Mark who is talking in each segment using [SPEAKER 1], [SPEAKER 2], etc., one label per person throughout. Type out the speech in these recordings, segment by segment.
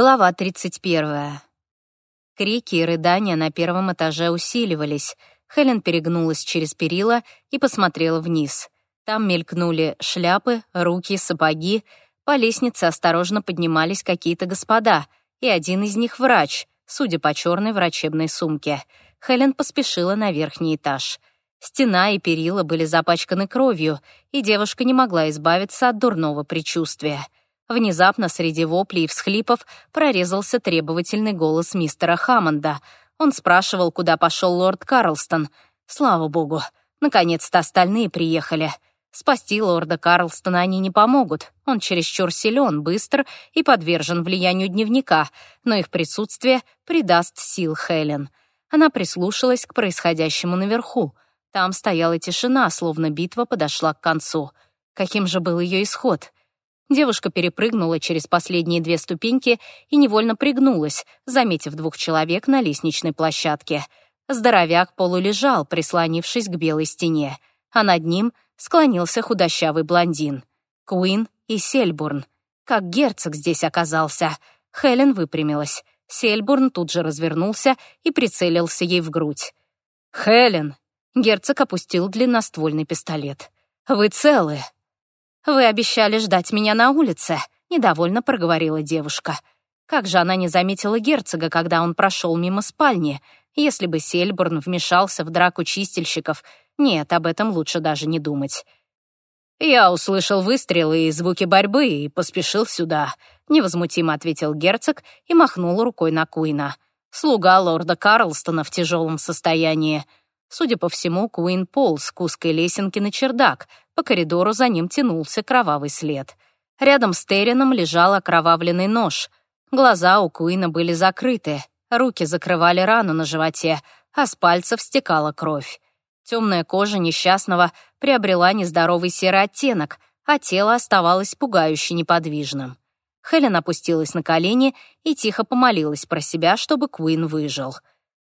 [SPEAKER 1] Глава 31. Крики и рыдания на первом этаже усиливались. Хелен перегнулась через перила и посмотрела вниз. Там мелькнули шляпы, руки, сапоги. По лестнице осторожно поднимались какие-то господа, и один из них — врач, судя по черной врачебной сумке. Хелен поспешила на верхний этаж. Стена и перила были запачканы кровью, и девушка не могла избавиться от дурного предчувствия — Внезапно среди воплей и всхлипов прорезался требовательный голос мистера Хаммонда. Он спрашивал, куда пошел лорд Карлстон. Слава богу, наконец-то остальные приехали. Спасти лорда Карлстона они не помогут. Он чересчур силен, быстр и подвержен влиянию дневника, но их присутствие придаст сил Хелен. Она прислушалась к происходящему наверху. Там стояла тишина, словно битва подошла к концу. Каким же был ее исход? Девушка перепрыгнула через последние две ступеньки и невольно пригнулась, заметив двух человек на лестничной площадке. Здоровяк полулежал, прислонившись к белой стене, а над ним склонился худощавый блондин. Куин и Сельбурн. Как герцог здесь оказался. Хелен выпрямилась. Сельбурн тут же развернулся и прицелился ей в грудь. «Хелен!» Герцог опустил длинноствольный пистолет. «Вы целы?» «Вы обещали ждать меня на улице», — недовольно проговорила девушка. Как же она не заметила герцога, когда он прошел мимо спальни? Если бы Сельбурн вмешался в драку чистильщиков, нет, об этом лучше даже не думать. «Я услышал выстрелы и звуки борьбы и поспешил сюда», — невозмутимо ответил герцог и махнул рукой на Куина. «Слуга лорда Карлстона в тяжелом состоянии. Судя по всему, Куин полз к узкой лесенке на чердак. По коридору за ним тянулся кровавый след. Рядом с Террином лежал окровавленный нож. Глаза у Куина были закрыты, руки закрывали рану на животе, а с пальцев стекала кровь. Темная кожа несчастного приобрела нездоровый серый оттенок, а тело оставалось пугающе неподвижным. Хелен опустилась на колени и тихо помолилась про себя, чтобы Куин выжил.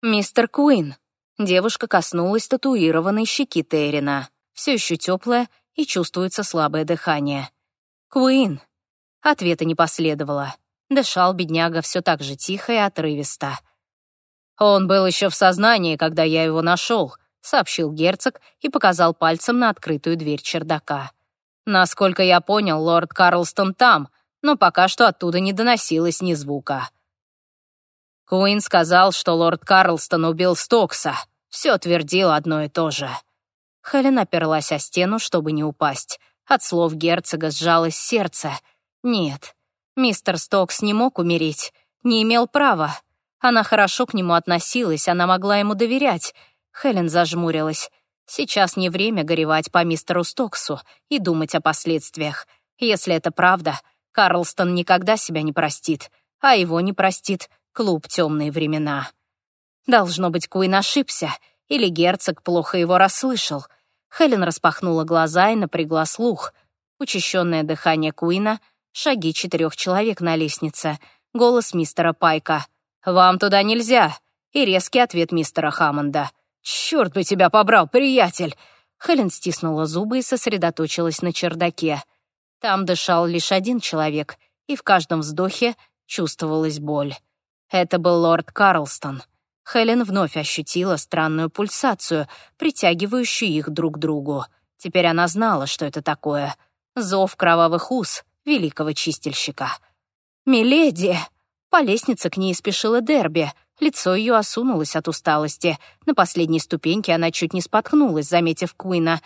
[SPEAKER 1] «Мистер Куин», Девушка коснулась татуированной щеки Террина. Все еще теплая и чувствуется слабое дыхание. «Куин!» Ответа не последовало. Дышал бедняга все так же тихо и отрывисто. «Он был еще в сознании, когда я его нашел», — сообщил герцог и показал пальцем на открытую дверь чердака. «Насколько я понял, лорд Карлстон там, но пока что оттуда не доносилось ни звука». Куин сказал, что лорд Карлстон убил Стокса. Все твердил одно и то же. Хелен оперлась о стену, чтобы не упасть. От слов герцога сжалось сердце. Нет, мистер Стокс не мог умереть, не имел права. Она хорошо к нему относилась, она могла ему доверять. Хелен зажмурилась. Сейчас не время горевать по мистеру Стоксу и думать о последствиях. Если это правда, Карлстон никогда себя не простит, а его не простит клуб «Темные времена». Должно быть, Куин ошибся, или герцог плохо его расслышал. Хелен распахнула глаза и напрягла слух. Учащенное дыхание Куина, шаги четырех человек на лестнице, голос мистера Пайка. «Вам туда нельзя!» и резкий ответ мистера Хаммонда. «Черт бы тебя побрал, приятель!» Хелен стиснула зубы и сосредоточилась на чердаке. Там дышал лишь один человек, и в каждом вздохе чувствовалась боль. Это был лорд Карлстон. Хелен вновь ощутила странную пульсацию, притягивающую их друг к другу. Теперь она знала, что это такое. Зов кровавых уз великого чистильщика. «Миледи!» По лестнице к ней спешила Дерби. Лицо ее осунулось от усталости. На последней ступеньке она чуть не споткнулась, заметив Куина.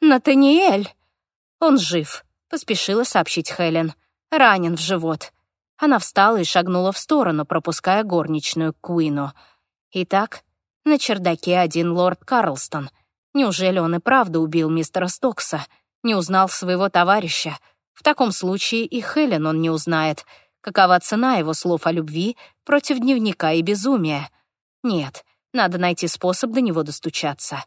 [SPEAKER 1] «Натаниэль!» «Он жив», — поспешила сообщить Хелен. «Ранен в живот. Она встала и шагнула в сторону, пропуская горничную к Куину. Итак, на чердаке один лорд Карлстон. Неужели он и правда убил мистера Стокса? Не узнал своего товарища? В таком случае и Хелен он не узнает. Какова цена его слов о любви против дневника и безумия? Нет, надо найти способ до него достучаться.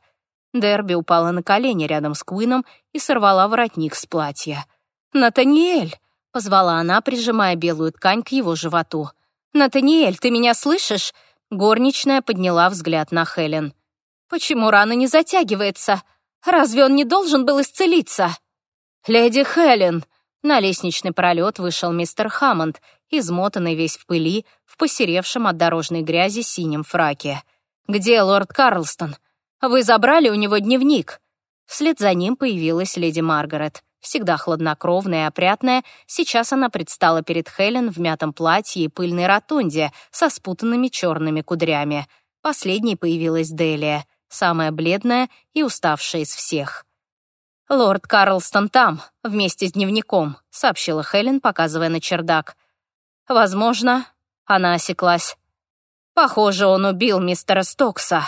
[SPEAKER 1] Дерби упала на колени рядом с Куином и сорвала воротник с платья. «Натаниэль!» — позвала она, прижимая белую ткань к его животу. «Натаниэль, ты меня слышишь?» Горничная подняла взгляд на Хелен. «Почему рана не затягивается? Разве он не должен был исцелиться?» «Леди Хелен!» На лестничный пролет вышел мистер Хаммонд измотанный весь в пыли, в посеревшем от дорожной грязи синем фраке. «Где лорд Карлстон? Вы забрали у него дневник?» Вслед за ним появилась леди Маргарет. Всегда хладнокровная и опрятная, сейчас она предстала перед Хелен в мятом платье и пыльной ротонде со спутанными черными кудрями. Последней появилась Делия, самая бледная и уставшая из всех. «Лорд Карлстон там, вместе с дневником», — сообщила Хелен, показывая на чердак. «Возможно...» — она осеклась. «Похоже, он убил мистера Стокса».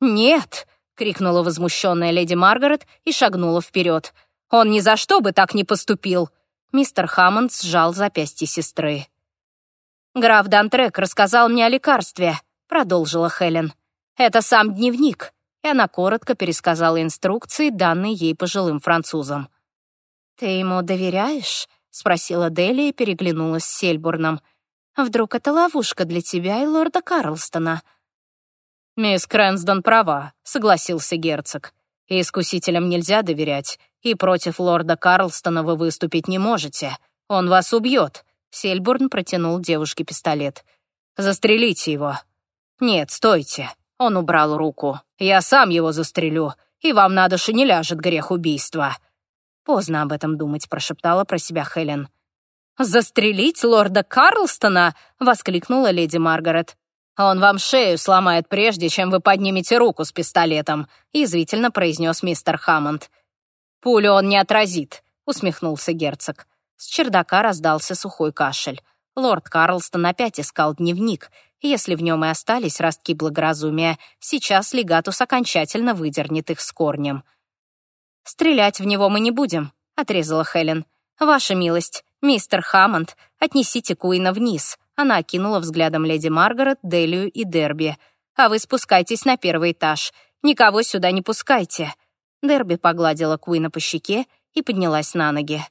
[SPEAKER 1] «Нет!» — крикнула возмущенная леди Маргарет и шагнула вперед. Он ни за что бы так не поступил!» Мистер Хаммонд сжал запястье сестры. «Граф Дантрек рассказал мне о лекарстве», — продолжила Хелен. «Это сам дневник», и она коротко пересказала инструкции, данные ей пожилым французам. «Ты ему доверяешь?» — спросила Дели и переглянулась с Сельбурном. «Вдруг это ловушка для тебя и лорда Карлстона?» «Мисс Крэнсдон права», — согласился герцог. «Искусителям нельзя доверять, и против лорда Карлстона вы выступить не можете. Он вас убьет». Сельбурн протянул девушке пистолет. «Застрелите его». «Нет, стойте». Он убрал руку. «Я сам его застрелю, и вам на душу не ляжет грех убийства». «Поздно об этом думать», — прошептала про себя Хелен. «Застрелить лорда Карлстона?» — воскликнула леди Маргарет. «Он вам шею сломает, прежде чем вы поднимете руку с пистолетом», — язвительно произнес мистер Хаммонд. «Пулю он не отразит», — усмехнулся герцог. С чердака раздался сухой кашель. Лорд Карлстон опять искал дневник. Если в нем и остались ростки благоразумия, сейчас Легатус окончательно выдернет их с корнем. «Стрелять в него мы не будем», — отрезала Хелен. «Ваша милость, мистер Хаммонд, отнесите Куина вниз». Она окинула взглядом леди Маргарет, Делию и Дерби. «А вы спускайтесь на первый этаж. Никого сюда не пускайте. Дерби погладила Куина по щеке и поднялась на ноги.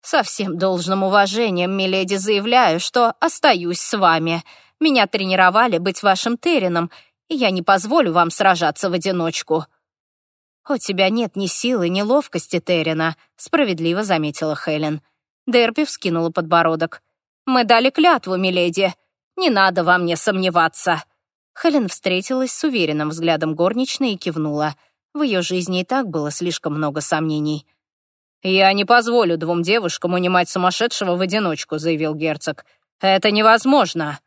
[SPEAKER 1] «Со всем должным уважением, миледи, заявляю, что остаюсь с вами. Меня тренировали быть вашим Терином, и я не позволю вам сражаться в одиночку». «У тебя нет ни силы, ни ловкости, Террина», — справедливо заметила Хелен. Дерби вскинула подбородок. «Мы дали клятву, миледи. Не надо во мне сомневаться». Хелен встретилась с уверенным взглядом горничной и кивнула — в ее жизни и так было слишком много сомнений. «Я не позволю двум девушкам унимать сумасшедшего в одиночку», — заявил герцог. «Это невозможно».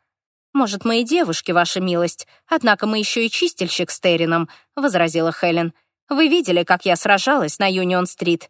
[SPEAKER 1] «Может, мы и девушки, ваша милость, однако мы еще и чистильщик с Террином», — возразила Хелен. «Вы видели, как я сражалась на Юнион-стрит?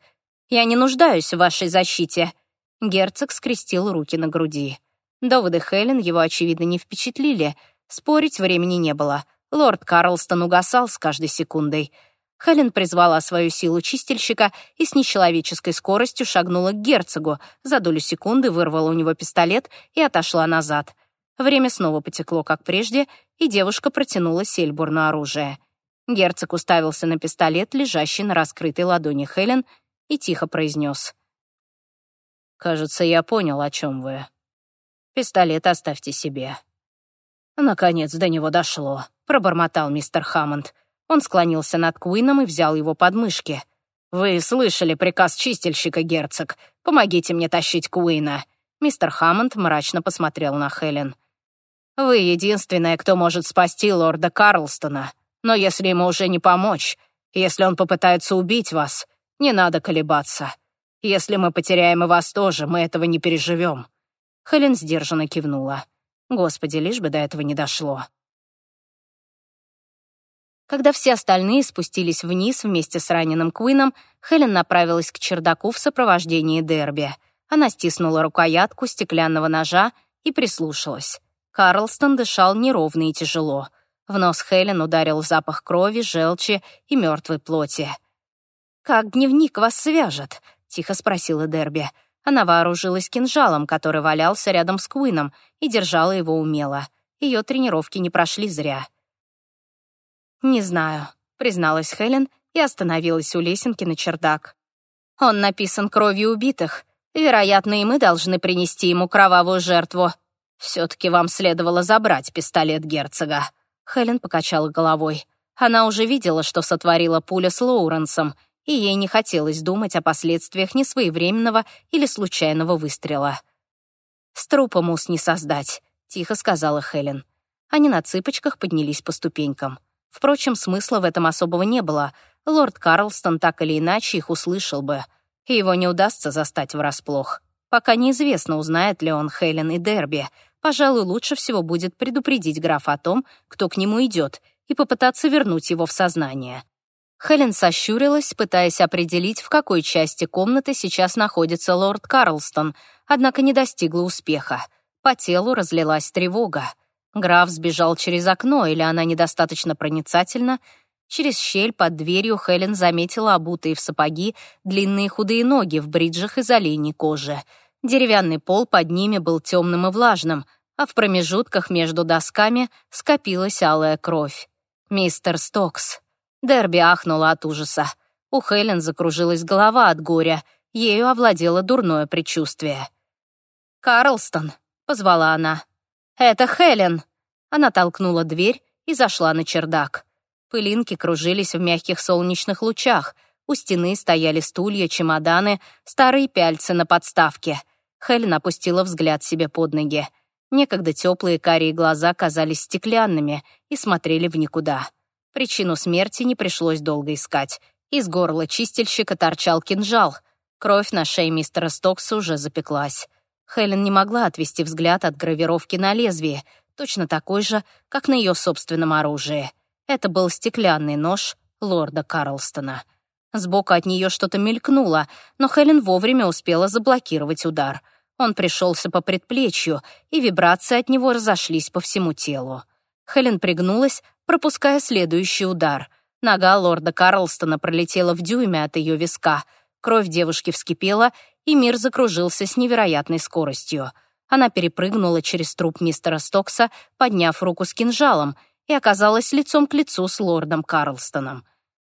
[SPEAKER 1] Я не нуждаюсь в вашей защите». Герцог скрестил руки на груди. Доводы Хелен его, очевидно, не впечатлили. Спорить времени не было. Лорд Карлстон угасал с каждой секундой. Хелен призвала свою силу чистильщика и с нечеловеческой скоростью шагнула к герцогу, за долю секунды вырвала у него пистолет и отошла назад. Время снова потекло, как прежде, и девушка протянула Сельбурну оружие. Герцог уставился на пистолет, лежащий на раскрытой ладони Хелен, и тихо произнес. «Кажется, я понял, о чем вы. Пистолет оставьте себе». «Наконец до него дошло», — пробормотал мистер Хаммонд. Он склонился над Куином и взял его под мышки. «Вы слышали приказ чистильщика, герцог. Помогите мне тащить Куина». Мистер Хаммонд мрачно посмотрел на Хелен. «Вы единственная, кто может спасти лорда Карлстона. Но если ему уже не помочь, если он попытается убить вас, не надо колебаться. Если мы потеряем и вас тоже, мы этого не переживем». Хелен сдержанно кивнула. «Господи, лишь бы до этого не дошло». Когда все остальные спустились вниз вместе с раненым Куином, Хелен направилась к чердаку в сопровождении Дерби. Она стиснула рукоятку стеклянного ножа и прислушалась. Карлстон дышал неровно и тяжело. В нос Хелен ударил запах крови, желчи и мертвой плоти. «Как дневник вас свяжет?» — тихо спросила Дерби. Она вооружилась кинжалом, который валялся рядом с Куином, и держала его умело. Ее тренировки не прошли зря. «Не знаю», — призналась Хелен и остановилась у лесенки на чердак. «Он написан кровью убитых. Вероятно, и мы должны принести ему кровавую жертву. Все-таки вам следовало забрать пистолет герцога». Хелен покачала головой. Она уже видела, что сотворила пуля с Лоуренсом, и ей не хотелось думать о последствиях несвоевременного или случайного выстрела. «С трупом ус не создать», — тихо сказала Хелен. Они на цыпочках поднялись по ступенькам. Впрочем, смысла в этом особого не было. Лорд Карлстон так или иначе их услышал бы. И его не удастся застать врасплох. Пока неизвестно, узнает ли он Хелен и Дерби. Пожалуй, лучше всего будет предупредить графа о том, кто к нему идет, и попытаться вернуть его в сознание. Хелен сощурилась, пытаясь определить, в какой части комнаты сейчас находится лорд Карлстон, однако не достигла успеха. По телу разлилась тревога. Граф сбежал через окно, или она недостаточно проницательна. Через щель под дверью Хелен заметила обутые в сапоги длинные худые ноги в бриджах из оленей кожи. Деревянный пол под ними был темным и влажным, а в промежутках между досками скопилась алая кровь. «Мистер Стокс». Дерби ахнула от ужаса. У Хелен закружилась голова от горя. Ею овладело дурное предчувствие. «Карлстон», — позвала она. «Это Хелен!» Она толкнула дверь и зашла на чердак. Пылинки кружились в мягких солнечных лучах. У стены стояли стулья, чемоданы, старые пяльцы на подставке. Хелен опустила взгляд себе под ноги. Некогда теплые карие глаза казались стеклянными и смотрели в никуда. Причину смерти не пришлось долго искать. Из горла чистильщика торчал кинжал. Кровь на шее мистера Стокса уже запеклась. Хелен не могла отвести взгляд от гравировки на лезвии, точно такой же, как на ее собственном оружии. Это был стеклянный нож лорда Карлстона. Сбоку от нее что-то мелькнуло, но Хелен вовремя успела заблокировать удар. Он пришелся по предплечью, и вибрации от него разошлись по всему телу. Хелен пригнулась, пропуская следующий удар. Нога лорда Карлстона пролетела в дюйме от ее виска. Кровь девушки вскипела, и мир закружился с невероятной скоростью. Она перепрыгнула через труп мистера Стокса, подняв руку с кинжалом, и оказалась лицом к лицу с лордом Карлстоном.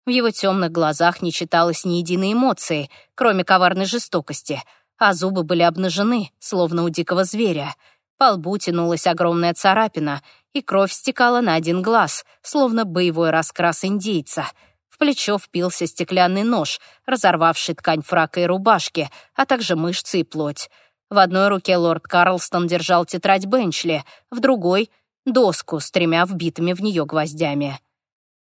[SPEAKER 1] В его темных глазах не читалось ни единой эмоции, кроме коварной жестокости, а зубы были обнажены, словно у дикого зверя. По лбу тянулась огромная царапина, и кровь стекала на один глаз, словно боевой раскрас индейца — в плечо впился стеклянный нож, разорвавший ткань фрака и рубашки, а также мышцы и плоть. В одной руке лорд Карлстон держал тетрадь Бенчли, в другой — доску с тремя вбитыми в нее гвоздями.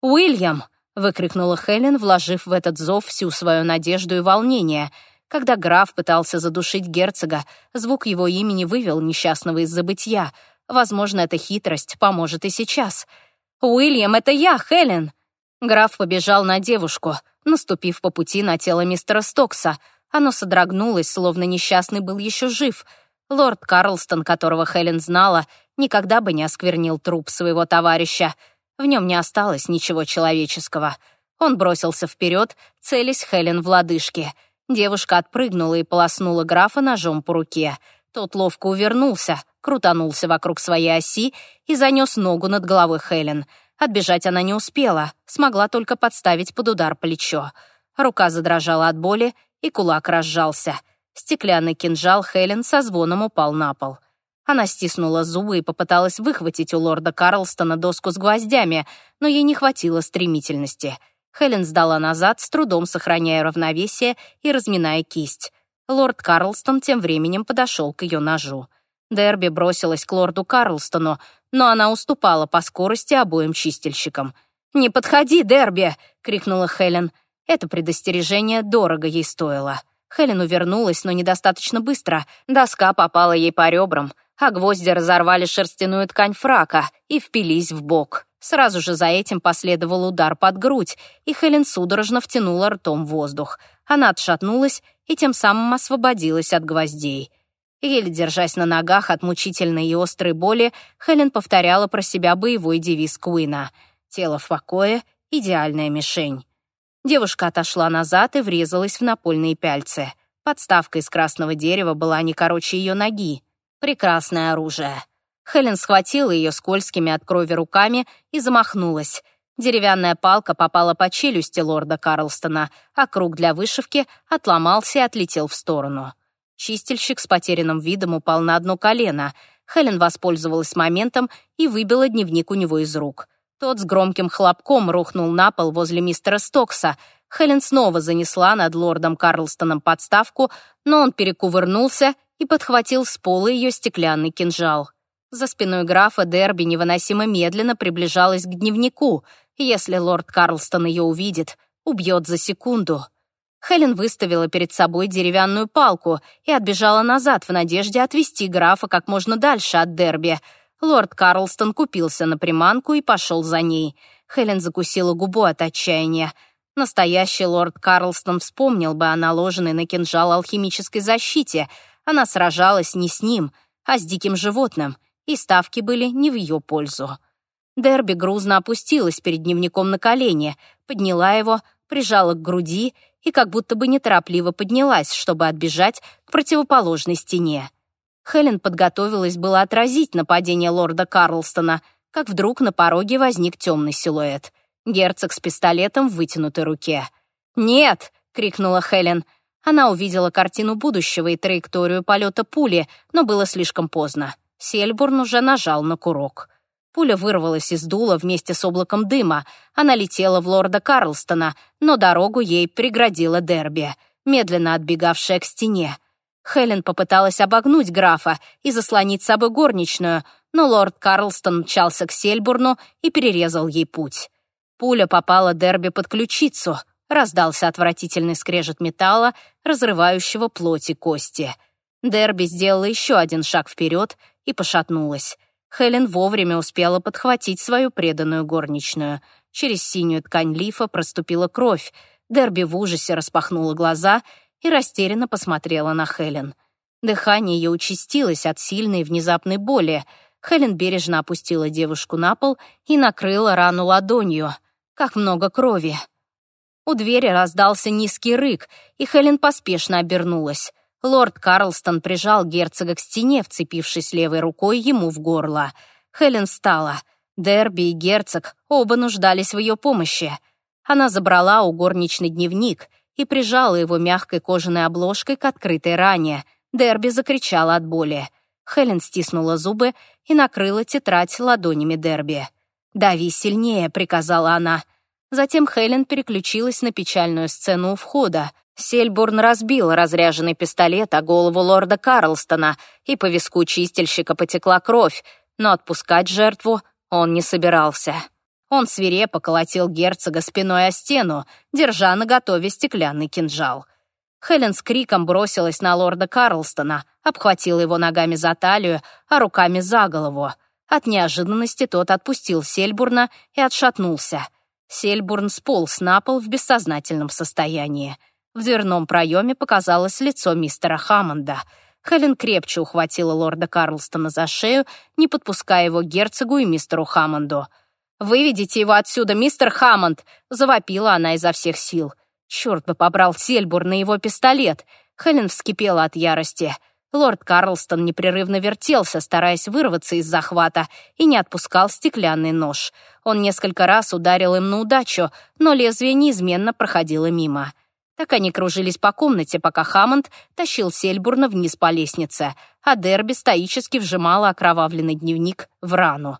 [SPEAKER 1] «Уильям!» — выкрикнула Хелен, вложив в этот зов всю свою надежду и волнение. Когда граф пытался задушить герцога, звук его имени вывел несчастного из забытья. Возможно, эта хитрость поможет и сейчас. «Уильям, это я, Хелен!» Граф побежал на девушку, наступив по пути на тело мистера Стокса. Оно содрогнулось, словно несчастный был еще жив. Лорд Карлстон, которого Хелен знала, никогда бы не осквернил труп своего товарища. В нем не осталось ничего человеческого. Он бросился вперед, целясь Хелен в лодыжки. Девушка отпрыгнула и полоснула графа ножом по руке. Тот ловко увернулся, крутанулся вокруг своей оси и занес ногу над головой Хелен — Отбежать она не успела, смогла только подставить под удар плечо. Рука задрожала от боли, и кулак разжался. Стеклянный кинжал Хелен со звоном упал на пол. Она стиснула зубы и попыталась выхватить у лорда Карлстона доску с гвоздями, но ей не хватило стремительности. Хелен сдала назад, с трудом сохраняя равновесие и разминая кисть. Лорд Карлстон тем временем подошел к ее ножу. Дерби бросилась к лорду Карлстону, но она уступала по скорости обоим чистильщикам. «Не подходи, Дерби!» — крикнула Хелен. Это предостережение дорого ей стоило. Хелен увернулась, но недостаточно быстро. Доска попала ей по ребрам, а гвозди разорвали шерстяную ткань фрака и впились в бок. Сразу же за этим последовал удар под грудь, и Хелен судорожно втянула ртом воздух. Она отшатнулась и тем самым освободилась от гвоздей. Еле держась на ногах от мучительной и острой боли, Хелен повторяла про себя боевой девиз Куина. «Тело в покое — идеальная мишень». Девушка отошла назад и врезалась в напольные пяльцы. Подставка из красного дерева была не короче ее ноги. Прекрасное оружие. Хелен схватила ее скользкими от крови руками и замахнулась. Деревянная палка попала по челюсти лорда Карлстона, а круг для вышивки отломался и отлетел в сторону. Чистильщик с потерянным видом упал на одно колено. Хелен воспользовалась моментом и выбила дневник у него из рук. Тот с громким хлопком рухнул на пол возле мистера Стокса. Хелен снова занесла над лордом Карлстоном подставку, но он перекувырнулся и подхватил с пола ее стеклянный кинжал. За спиной графа Дерби невыносимо медленно приближалась к дневнику. Если лорд Карлстон ее увидит, убьет за секунду. Хелен выставила перед собой деревянную палку и отбежала назад в надежде отвести графа как можно дальше от Дерби. Лорд Карлстон купился на приманку и пошел за ней. Хелен закусила губу от отчаяния. Настоящий лорд Карлстон вспомнил бы о наложенной на кинжал алхимической защите. Она сражалась не с ним, а с диким животным, и ставки были не в ее пользу. Дерби грузно опустилась перед дневником на колени, подняла его, прижала к груди и как будто бы неторопливо поднялась, чтобы отбежать к противоположной стене. Хелен подготовилась было отразить нападение лорда Карлстона, как вдруг на пороге возник темный силуэт. Герцог с пистолетом в вытянутой руке. «Нет!» — крикнула Хелен. Она увидела картину будущего и траекторию полета пули, но было слишком поздно. Сельбурн уже нажал на курок. Пуля вырвалась из дула вместе с облаком дыма. Она летела в лорда Карлстона, но дорогу ей преградила Дерби, медленно отбегавшая к стене. Хелен попыталась обогнуть графа и заслонить собой горничную, но лорд Карлстон мчался к Сельбурну и перерезал ей путь. Пуля попала Дерби под ключицу, раздался отвратительный скрежет металла, разрывающего плоть и кости. Дерби сделала еще один шаг вперед и пошатнулась. Хелен вовремя успела подхватить свою преданную горничную. Через синюю ткань лифа проступила кровь. Дерби в ужасе распахнула глаза и растерянно посмотрела на Хелен. Дыхание ее участилось от сильной внезапной боли. Хелен бережно опустила девушку на пол и накрыла рану ладонью. Как много крови. У двери раздался низкий рык, и Хелен поспешно обернулась. Лорд Карлстон прижал герцога к стене, вцепившись левой рукой ему в горло. Хелен встала. Дерби и герцог оба нуждались в ее помощи. Она забрала у горничный дневник и прижала его мягкой кожаной обложкой к открытой ране. Дерби закричала от боли. Хелен стиснула зубы и накрыла тетрадь ладонями Дерби. «Дави сильнее», — приказала она. Затем Хелен переключилась на печальную сцену у входа. Сельбурн разбил разряженный пистолет о голову лорда Карлстона, и по виску чистильщика потекла кровь, но отпускать жертву он не собирался. Он свирепо колотил герцога спиной о стену, держа наготове стеклянный кинжал. Хелен с криком бросилась на лорда Карлстона, обхватила его ногами за талию, а руками за голову. От неожиданности тот отпустил Сельбурна и отшатнулся. Сельбурн сполз на пол в бессознательном состоянии. В дверном проеме показалось лицо мистера Хаммонда. Хелен крепче ухватила лорда Карлстона за шею, не подпуская его герцогу и мистеру Хаммонду. «Выведите его отсюда, мистер Хаммонд!» — завопила она изо всех сил. Черт бы побрал Сельбур на его пистолет! Хелен вскипела от ярости. Лорд Карлстон непрерывно вертелся, стараясь вырваться из захвата, и не отпускал стеклянный нож. Он несколько раз ударил им на удачу, но лезвие неизменно проходило мимо. Так они кружились по комнате, пока Хаммонд тащил Сельбурна вниз по лестнице, а Дерби стоически вжимала окровавленный дневник в рану.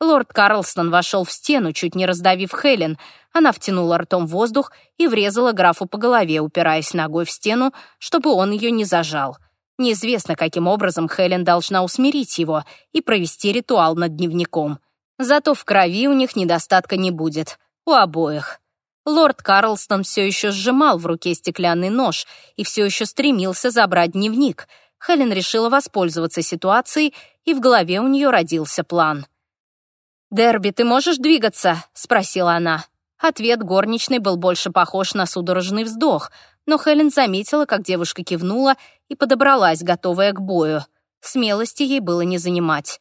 [SPEAKER 1] Лорд Карлстон вошел в стену, чуть не раздавив Хелен. Она втянула ртом воздух и врезала графу по голове, упираясь ногой в стену, чтобы он ее не зажал. Неизвестно, каким образом Хелен должна усмирить его и провести ритуал над дневником. Зато в крови у них недостатка не будет. У обоих. Лорд Карлстон все еще сжимал в руке стеклянный нож и все еще стремился забрать дневник. Хелен решила воспользоваться ситуацией, и в голове у нее родился план. «Дерби, ты можешь двигаться?» — спросила она. Ответ горничной был больше похож на судорожный вздох, но Хелен заметила, как девушка кивнула и подобралась, готовая к бою. Смелости ей было не занимать.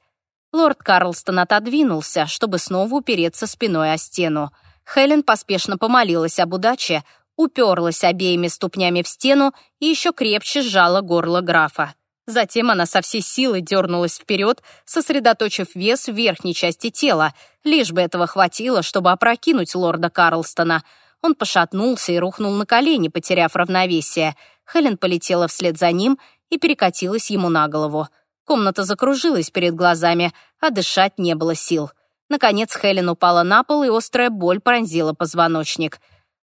[SPEAKER 1] Лорд Карлстон отодвинулся, чтобы снова упереться спиной о стену. Хелен поспешно помолилась об удаче, уперлась обеими ступнями в стену и еще крепче сжала горло графа. Затем она со всей силы дернулась вперед, сосредоточив вес в верхней части тела, лишь бы этого хватило, чтобы опрокинуть лорда Карлстона. Он пошатнулся и рухнул на колени, потеряв равновесие. Хелен полетела вслед за ним и перекатилась ему на голову. Комната закружилась перед глазами, а дышать не было сил. Наконец Хелен упала на пол, и острая боль пронзила позвоночник.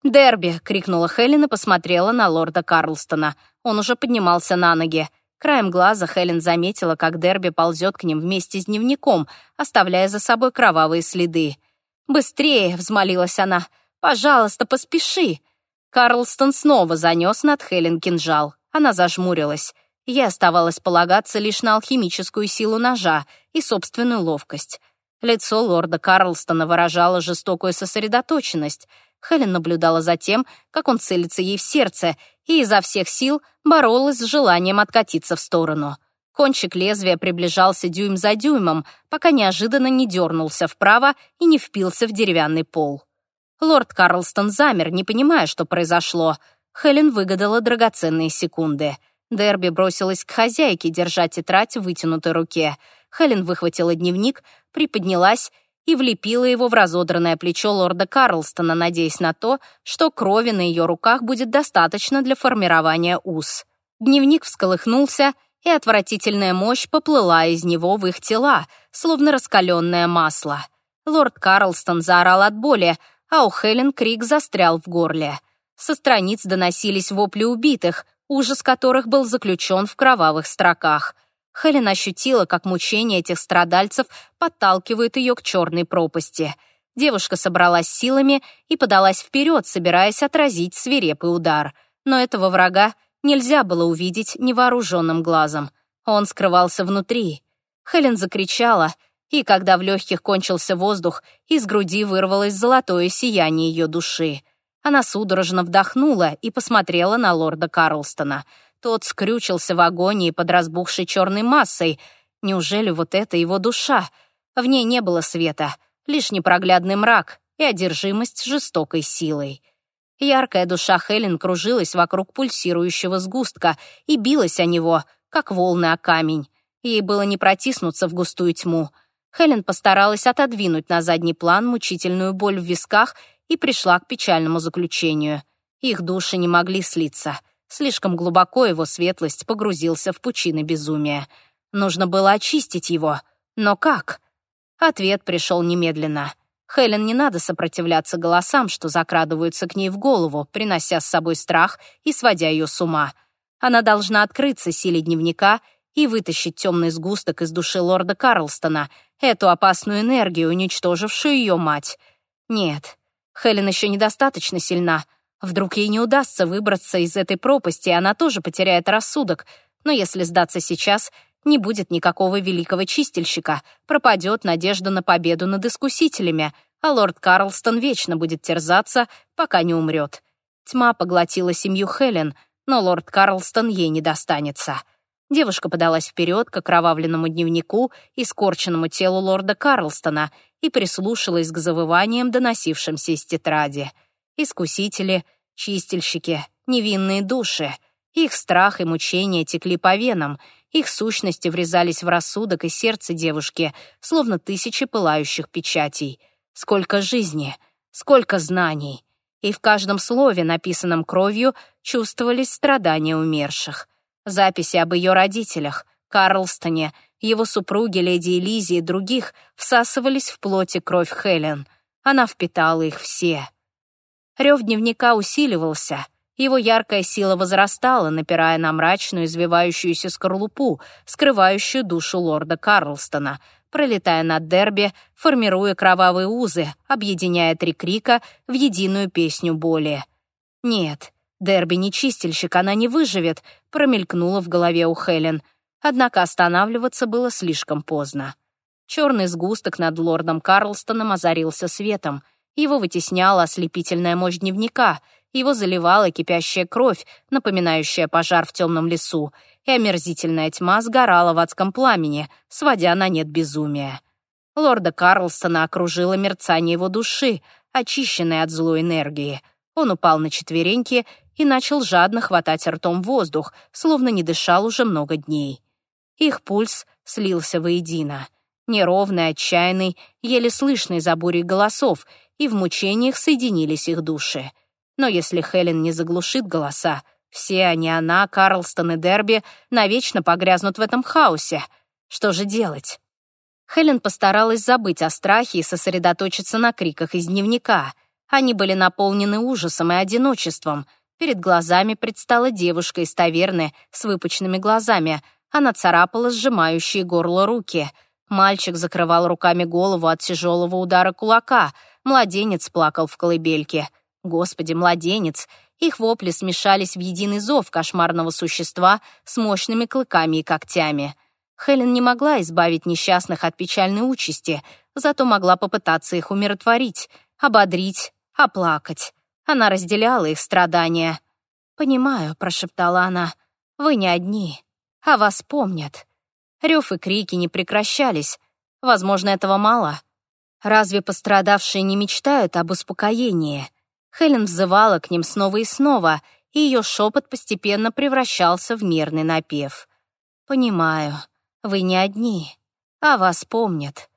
[SPEAKER 1] «Дерби!» — крикнула Хелен и посмотрела на лорда Карлстона. Он уже поднимался на ноги. Краем глаза Хелен заметила, как Дерби ползет к ним вместе с дневником, оставляя за собой кровавые следы. «Быстрее!» — взмолилась она. «Пожалуйста, поспеши!» Карлстон снова занес над Хелен кинжал. Она зажмурилась. Ей оставалось полагаться лишь на алхимическую силу ножа и собственную ловкость. Лицо лорда Карлстона выражало жестокую сосредоточенность. Хелен наблюдала за тем, как он целится ей в сердце, и изо всех сил боролась с желанием откатиться в сторону. Кончик лезвия приближался дюйм за дюймом, пока неожиданно не дернулся вправо и не впился в деревянный пол. Лорд Карлстон замер, не понимая, что произошло. Хелен выгадала драгоценные секунды. Дерби бросилась к хозяйке, держа тетрадь в вытянутой руке. Хелен выхватила дневник, приподнялась и влепила его в разодранное плечо лорда Карлстона, надеясь на то, что крови на ее руках будет достаточно для формирования уз. Дневник всколыхнулся, и отвратительная мощь поплыла из него в их тела, словно раскаленное масло. Лорд Карлстон заорал от боли, а у Хелен крик застрял в горле. Со страниц доносились вопли убитых, ужас которых был заключен в кровавых строках. Хелен ощутила, как мучения этих страдальцев подталкивают ее к черной пропасти. Девушка собралась силами и подалась вперед, собираясь отразить свирепый удар. Но этого врага нельзя было увидеть невооруженным глазом. Он скрывался внутри. Хелен закричала — и когда в легких кончился воздух, из груди вырвалось золотое сияние ее души. Она судорожно вдохнула и посмотрела на лорда Карлстона. Тот скрючился в агонии под разбухшей черной массой. Неужели вот это его душа? В ней не было света, лишь непроглядный мрак и одержимость жестокой силой. Яркая душа Хелен кружилась вокруг пульсирующего сгустка и билась о него, как волны о камень. Ей было не протиснуться в густую тьму — Хелен постаралась отодвинуть на задний план мучительную боль в висках и пришла к печальному заключению. Их души не могли слиться. Слишком глубоко его светлость погрузился в пучины безумия. Нужно было очистить его. Но как? Ответ пришел немедленно. Хелен не надо сопротивляться голосам, что закрадываются к ней в голову, принося с собой страх и сводя ее с ума. Она должна открыться силе дневника и вытащить темный сгусток из души лорда Карлстона — эту опасную энергию, уничтожившую ее мать. Нет, Хелен еще недостаточно сильна. Вдруг ей не удастся выбраться из этой пропасти, и она тоже потеряет рассудок. Но если сдаться сейчас, не будет никакого великого чистильщика, пропадет надежда на победу над искусителями, а лорд Карлстон вечно будет терзаться, пока не умрет. Тьма поглотила семью Хелен, но лорд Карлстон ей не достанется. Девушка подалась вперед к окровавленному дневнику и скорченному телу лорда Карлстона и прислушалась к завываниям, доносившимся из тетради. Искусители, чистильщики, невинные души. Их страх и мучения текли по венам, их сущности врезались в рассудок и сердце девушки, словно тысячи пылающих печатей. Сколько жизни, сколько знаний. И в каждом слове, написанном кровью, чувствовались страдания умерших — Записи об ее родителях, Карлстоне, его супруге леди Элизе и других всасывались в плоти кровь Хелен. Она впитала их все. Рев дневника усиливался, его яркая сила возрастала, напирая на мрачную извивающуюся скорлупу, скрывающую душу лорда Карлстона, пролетая над дерби, формируя кровавые узы, объединяя три крика в единую песню боли. Нет, Дерби не чистильщик, она не выживет, промелькнуло в голове у Хелен. Однако останавливаться было слишком поздно. Черный сгусток над лордом Карлстоном озарился светом. Его вытесняла ослепительная мощь дневника, его заливала кипящая кровь, напоминающая пожар в темном лесу, и омерзительная тьма сгорала в адском пламени, сводя на нет безумия. Лорда Карлстона окружило мерцание его души, очищенной от злой энергии. Он упал на четвереньки и начал жадно хватать ртом воздух, словно не дышал уже много дней. Их пульс слился воедино. Неровный, отчаянный, еле слышный за бурей голосов, и в мучениях соединились их души. Но если Хелен не заглушит голоса, все они, она, Карлстон и Дерби, навечно погрязнут в этом хаосе. Что же делать? Хелен постаралась забыть о страхе и сосредоточиться на криках из дневника. Они были наполнены ужасом и одиночеством — Перед глазами предстала девушка из таверны с выпученными глазами. Она царапала сжимающие горло руки. Мальчик закрывал руками голову от тяжелого удара кулака. Младенец плакал в колыбельке. Господи, младенец! Их вопли смешались в единый зов кошмарного существа с мощными клыками и когтями. Хелен не могла избавить несчастных от печальной участи, зато могла попытаться их умиротворить, ободрить, оплакать. Она разделяла их страдания. «Понимаю», — прошептала она, — «вы не одни, а вас помнят». Рев и крики не прекращались. Возможно, этого мало. Разве пострадавшие не мечтают об успокоении? Хелен взывала к ним снова и снова, и ее шепот постепенно превращался в мирный напев. «Понимаю, вы не одни, а вас помнят».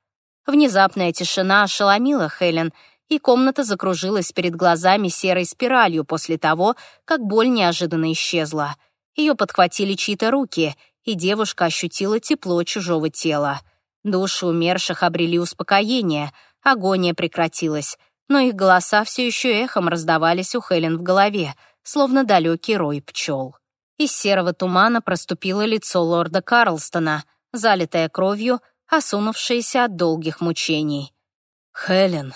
[SPEAKER 1] Внезапная тишина ошеломила Хелен, и комната закружилась перед глазами серой спиралью после того, как боль неожиданно исчезла. Ее подхватили чьи-то руки, и девушка ощутила тепло чужого тела. Души умерших обрели успокоение, агония прекратилась — но их голоса все еще эхом раздавались у Хелен в голове, словно далекий рой пчел. Из серого тумана проступило лицо лорда Карлстона, залитое кровью, осунувшееся от долгих мучений. «Хелен!»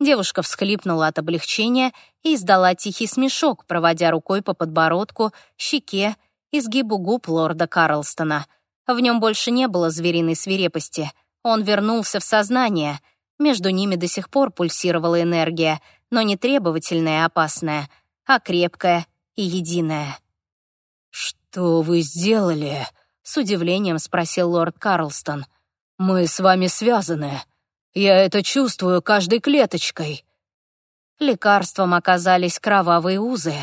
[SPEAKER 1] Девушка всхлипнула от облегчения и издала тихий смешок, проводя рукой по подбородку, щеке и сгибу губ лорда Карлстона. В нем больше не было звериной свирепости. Он вернулся в сознание — между ними до сих пор пульсировала энергия, но не требовательная и опасная, а крепкая и единая. «Что вы сделали?» — с удивлением спросил лорд Карлстон. «Мы с вами связаны. Я это чувствую каждой клеточкой». Лекарством оказались кровавые узы.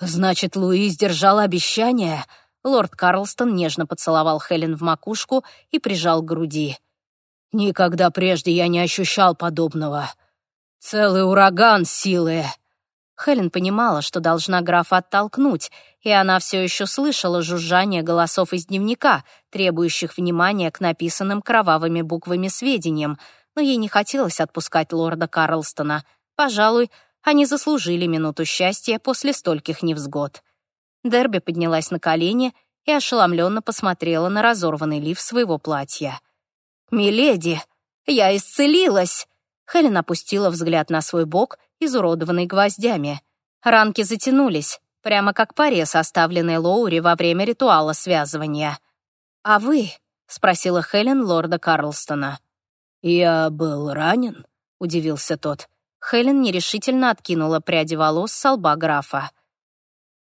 [SPEAKER 1] «Значит, Луи сдержал обещание?» Лорд Карлстон нежно поцеловал Хелен в макушку и прижал к груди. Никогда прежде я не ощущал подобного. Целый ураган силы. Хелен понимала, что должна графа оттолкнуть, и она все еще слышала жужжание голосов из дневника, требующих внимания к написанным кровавыми буквами сведениям, но ей не хотелось отпускать лорда Карлстона. Пожалуй, они заслужили минуту счастья после стольких невзгод. Дерби поднялась на колени и ошеломленно посмотрела на разорванный лиф своего платья. «Миледи, я исцелилась!» Хелен опустила взгляд на свой бок, изуродованный гвоздями. Ранки затянулись, прямо как порез, оставленный Лоури во время ритуала связывания. «А вы?» — спросила Хелен лорда Карлстона. «Я был ранен?» — удивился тот. Хелен нерешительно откинула пряди волос с лба графа.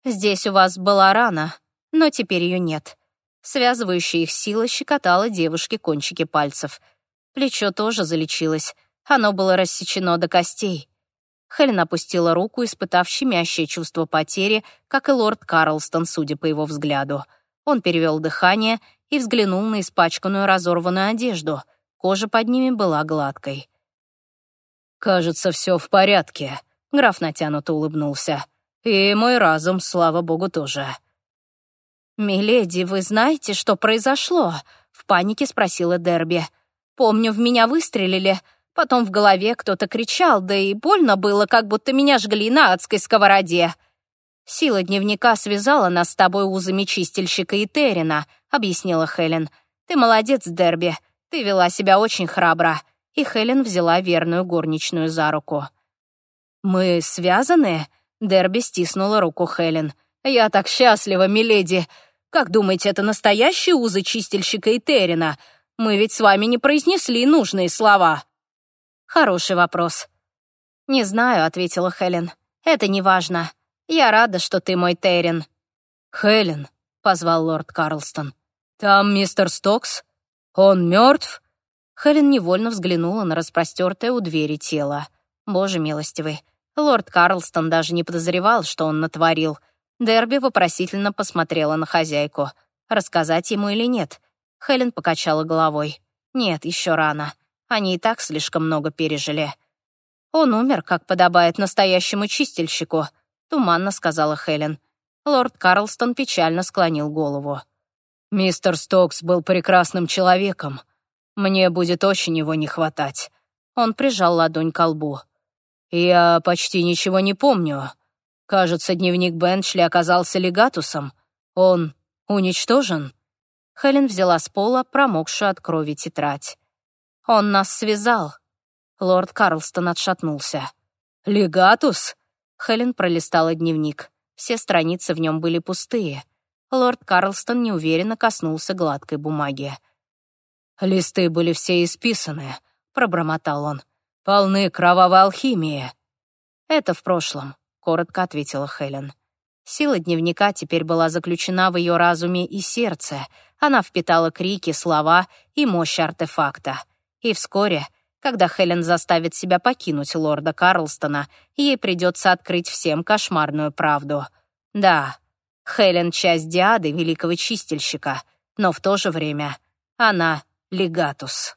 [SPEAKER 1] «Здесь у вас была рана, но теперь ее нет. Связывающая их сила щекотала девушке кончики пальцев. Плечо тоже залечилось. Оно было рассечено до костей. Хелен опустила руку, испытав щемящее чувство потери, как и лорд Карлстон, судя по его взгляду. Он перевел дыхание и взглянул на испачканную разорванную одежду. Кожа под ними была гладкой. «Кажется, все в порядке», — граф натянуто улыбнулся. «И мой разум, слава богу, тоже». «Миледи, вы знаете, что произошло?» — в панике спросила Дерби. «Помню, в меня выстрелили, потом в голове кто-то кричал, да и больно было, как будто меня жгли на адской сковороде». «Сила дневника связала нас с тобой узами чистильщика и Террина», — объяснила Хелен. «Ты молодец, Дерби, ты вела себя очень храбро». И Хелен взяла верную горничную за руку. «Мы связаны?» — Дерби стиснула руку Хелен. «Я так счастлива, миледи! Как думаете, это настоящие узы чистильщика и Террина? Мы ведь с вами не произнесли нужные слова». «Хороший вопрос». «Не знаю», — ответила Хелен. «Это не важно. Я рада, что ты мой Террин». «Хелен», — позвал лорд Карлстон. «Там мистер Стокс? Он мертв?» Хелен невольно взглянула на распростертое у двери тело. Боже милостивый, лорд Карлстон даже не подозревал, что он натворил — Дерби вопросительно посмотрела на хозяйку. Рассказать ему или нет? Хелен покачала головой. Нет, еще рано. Они и так слишком много пережили. Он умер, как подобает настоящему чистильщику, туманно сказала Хелен. Лорд Карлстон печально склонил голову. «Мистер Стокс был прекрасным человеком. Мне будет очень его не хватать». Он прижал ладонь к лбу. «Я почти ничего не помню. Кажется, дневник Бенчли оказался легатусом. Он уничтожен?» Хелен взяла с пола промокшую от крови тетрадь. «Он нас связал». Лорд Карлстон отшатнулся. «Легатус?» Хелен пролистала дневник. Все страницы в нем были пустые. Лорд Карлстон неуверенно коснулся гладкой бумаги. «Листы были все исписаны», — пробормотал он. «Полны кровавой алхимии». «Это в прошлом», — коротко ответила Хелен. Сила дневника теперь была заключена в ее разуме и сердце. Она впитала крики, слова и мощь артефакта. И вскоре, когда Хелен заставит себя покинуть лорда Карлстона, ей придется открыть всем кошмарную правду. Да, Хелен — часть диады великого чистильщика, но в то же время она — легатус.